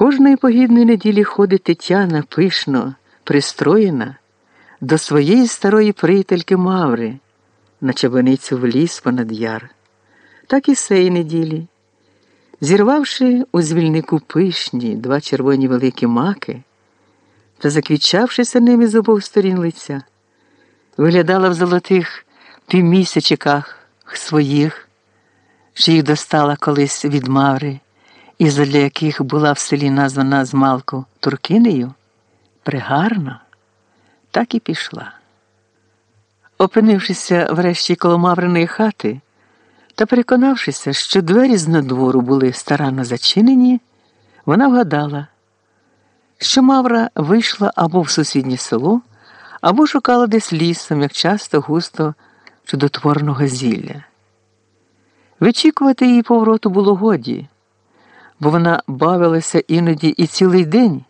Кожної погідної неділі ходить Тетяна пишно, пристроєна до своєї старої приятельки Маври на чабаницю в ліс понад яр, так і сеї неділі. Зірвавши у звільнику пишні два червоні великі маки та заквічавшися ними з обох сторін лиця, виглядала в золотих півмісячиках своїх, що їх достала колись від Маври і задля яких була в селі названа змалку Туркинею, пригарно, так і пішла. Опинившися врешті коло Мавриної хати та переконавшися, що двері з надвору були старанно зачинені, вона вгадала, що Мавра вийшла або в сусіднє село, або шукала десь лісом, як часто густо чудотворного зілля. Вичікувати її повороту було годі бо вона бавилася іноді і цілий день,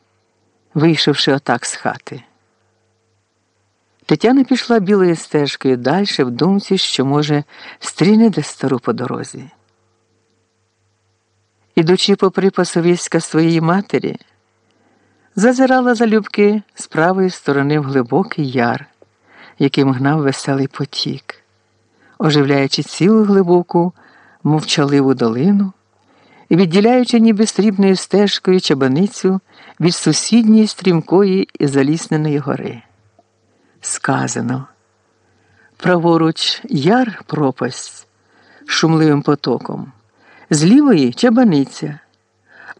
вийшовши отак з хати. Тетяна пішла білою стежкою далі в думці, що, може, стріне де стару по дорозі. Ідучи попри пасовиська своєї матері, зазирала залюбки з правої сторони в глибокий яр, яким гнав веселий потік, оживляючи цілу глибоку, мовчаливу долину відділяючи ніби срібною стежкою чабаницю від сусідньої стрімкої і залісненої гори. Сказано праворуч яр пропасть шумливим потоком, з лівої чабаниця,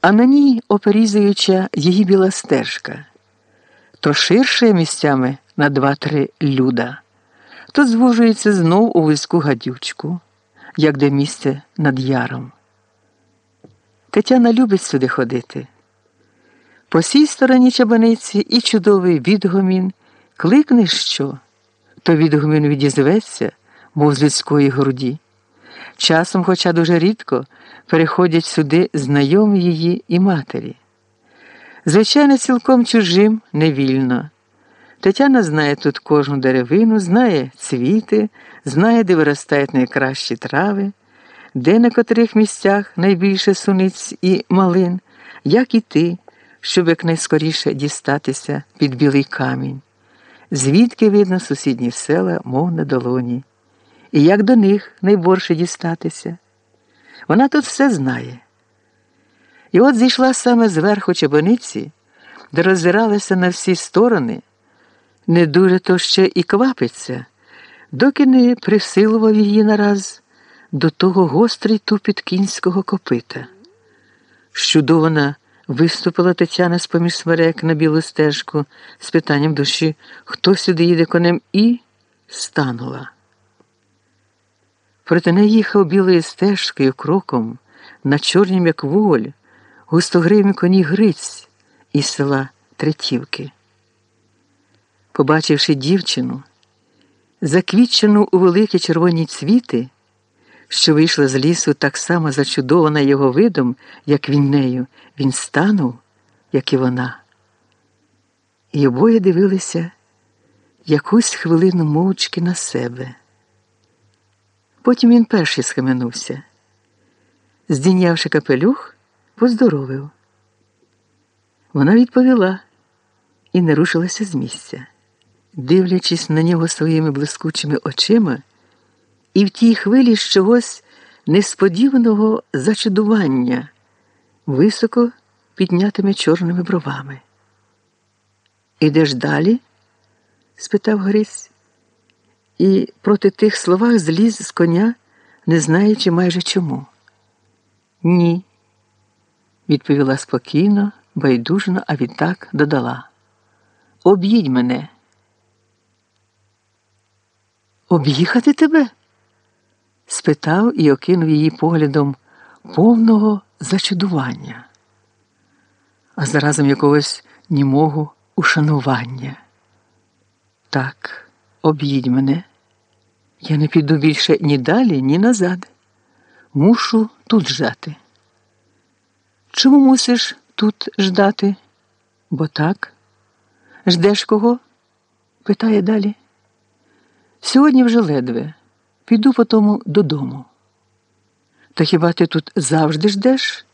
а на ній оперізуюча її біла стежка, то ширше місцями на два-три люда, то звужується знов у вузьку гадючку, як де місце над яром. Тетяна любить сюди ходити. По сій стороні чабаниці і чудовий відгомін кликне що, то відгомін відізветься, мов з людської груді. Часом, хоча дуже рідко, переходять сюди знайомі її і матері. Звичайно, цілком чужим, невільно. Тетяна знає тут кожну деревину, знає цвіти, знає, де виростають найкращі трави де на котрих місцях найбільше суниць і малин, як і ти, щоб якнайскоріше дістатися під білий камінь, звідки видно сусідні села, мов на долоні, і як до них найборше дістатися. Вона тут все знає. І от зійшла саме зверху чебаниці, де роззиралася на всі сторони, не дуже то ще і квапиться, доки не присилував її нараз до того гострий тупіт кінського копита. Щудована виступила Тетяна з поміж смерек на білу стежку з питанням душі, хто сюди їде конем, і станула. Проти неї їхав білою стежкою кроком на чорнім, як воль, густогривні коні Гриць із села Третівки. Побачивши дівчину, заквітчену у великі червоні цвіти що вийшла з лісу так само зачудована його видом, як він нею, він станув, як і вона. І обоє дивилися якусь хвилину мовчки на себе. Потім він перший схаменувся. Здійнявши капелюх, поздоровив. Вона відповіла і не рушилася з місця, дивлячись на нього своїми блискучими очима і в тій хвилі з чогось несподіваного зачудування, високо піднятими чорними бровами. Ідеш далі? спитав Гриць, і проти тих словах зліз з коня, не знаючи майже чому. Ні, відповіла спокійно, байдужно, а відтак додала. Об'їдь мене. Об'їхати тебе? Спитав і окинув її поглядом повного зачудування, а заразом якогось німого ушанування. Так, об'їдь мене. Я не піду більше ні далі, ні назад. Мушу тут ждати. Чому мусиш тут ждати? Бо так. Ждеш кого? питає далі. Сьогодні вже ледве. Піду потому додому. Та хіба ти тут завжди ждеш?